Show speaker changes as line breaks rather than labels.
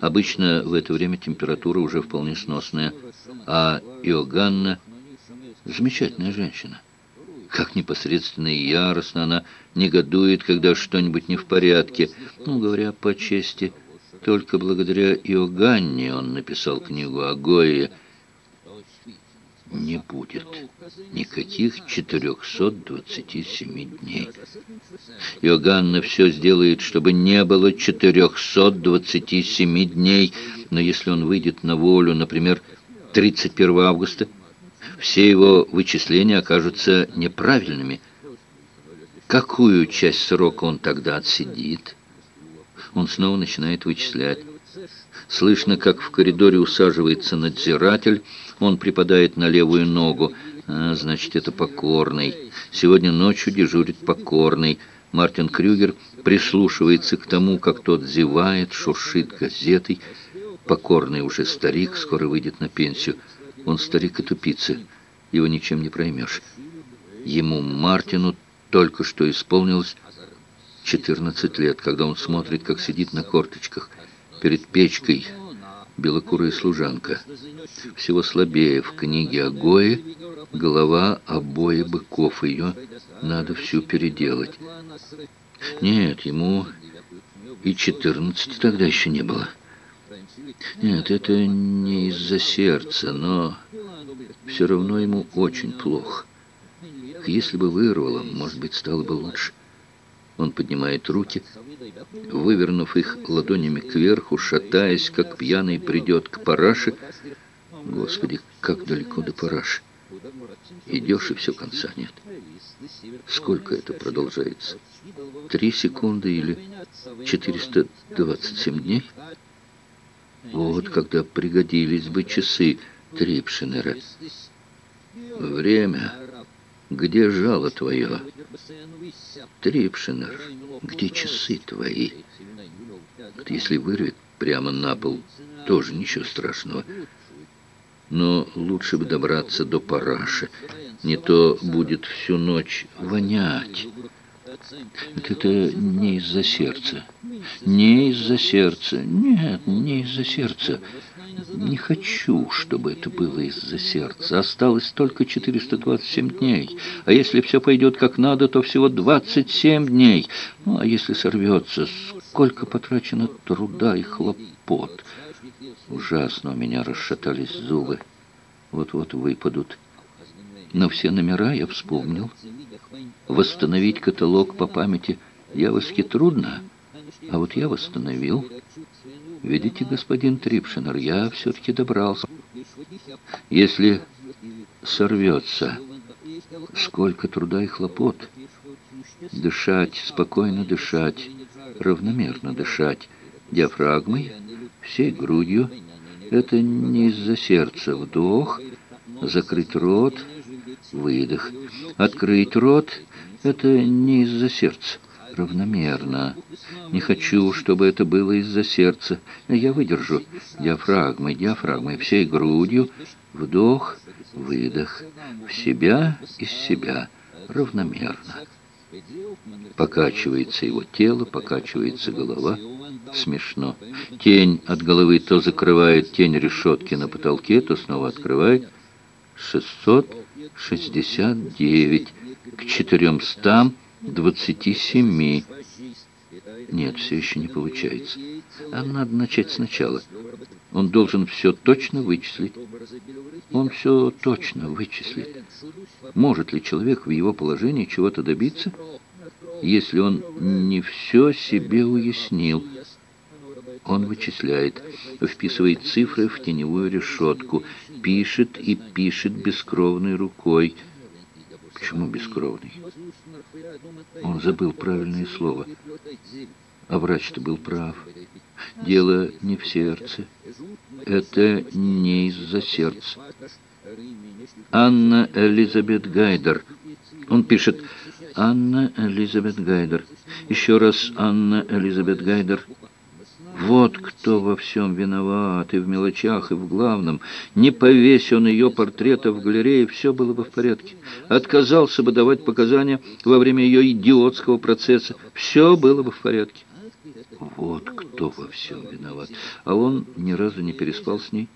Обычно в это время температура уже вполне сносная, а Иоганна — замечательная женщина. Как непосредственно и яростно она негодует, когда что-нибудь не в порядке. Ну, говоря по чести, только благодаря Иоганне он написал книгу о Гое — не будет никаких 427 дней. Иоганна все сделает, чтобы не было 427 дней, но если он выйдет на волю, например, 31 августа, все его вычисления окажутся неправильными. Какую часть срока он тогда отсидит? Он снова начинает вычислять. Слышно, как в коридоре усаживается надзиратель. Он припадает на левую ногу. А, значит, это покорный. Сегодня ночью дежурит покорный. Мартин Крюгер прислушивается к тому, как тот зевает, шуршит газетой. Покорный уже старик, скоро выйдет на пенсию. Он старик и тупица. Его ничем не проймешь. Ему, Мартину, только что исполнилось 14 лет, когда он смотрит, как сидит на корточках – перед печкой белокурая служанка. Всего слабее в книге о Гое голова обои быков. Ее надо всю переделать. Нет, ему и четырнадцати тогда еще не было. Нет, это не из-за сердца, но все равно ему очень плохо. Если бы вырвало, может быть, стало бы лучше. Он поднимает руки, вывернув их ладонями кверху, шатаясь, как пьяный придет к параше. Господи, как далеко до параши. Идешь, и все конца нет. Сколько это продолжается? Три секунды или 427 дней? Вот когда пригодились бы часы Трипшинера. Время где жало твое? Трипшинер, где часы твои? Вот если вырвет прямо на пол, тоже ничего страшного. Но лучше бы добраться до параши. Не то будет всю ночь вонять. Это не из-за сердца. Не из-за сердца. Нет, не из-за сердца. Не хочу, чтобы это было из-за сердца. Осталось только 427 дней. А если все пойдет как надо, то всего 27 дней. Ну, а если сорвется, сколько потрачено труда и хлопот. Ужасно у меня расшатались зубы. Вот-вот выпадут. Но все номера я вспомнил. Восстановить каталог по памяти дьявольски трудно, а вот я восстановил. Видите, господин Трипшинер, я все-таки добрался. Если сорвется, сколько труда и хлопот. Дышать, спокойно дышать, равномерно дышать, диафрагмой, всей грудью. Это не из-за сердца. Вдох, закрыть рот, выдох. Открыть рот — это не из-за сердца равномерно. Не хочу, чтобы это было из-за сердца. Я выдержу диафрагмой, диафрагмой, всей грудью. Вдох, выдох. В себя, из себя. Равномерно. Покачивается его тело, покачивается голова. Смешно. Тень от головы то закрывает тень решетки на потолке, то снова открывает. 669 к 400 двадцати семи. Нет, все еще не получается. А надо начать сначала. Он должен все точно вычислить. Он все точно вычислит. Может ли человек в его положении чего-то добиться, если он не все себе уяснил? Он вычисляет, вписывает цифры в теневую решетку, пишет и пишет бескровной рукой. Почему бескровный? Он забыл правильное слово. А врач-то был прав. Дело не в сердце. Это не из-за сердца. Анна Элизабет Гайдер. Он пишет «Анна Элизабет Гайдер». Еще раз «Анна Элизабет Гайдер». Вот кто во всем виноват, и в мелочах, и в главном. Не повесь он ее портрета в галерее, все было бы в порядке. Отказался бы давать показания во время ее идиотского процесса, все было бы в порядке. Вот кто во всем виноват. А он ни разу не переспал с ней.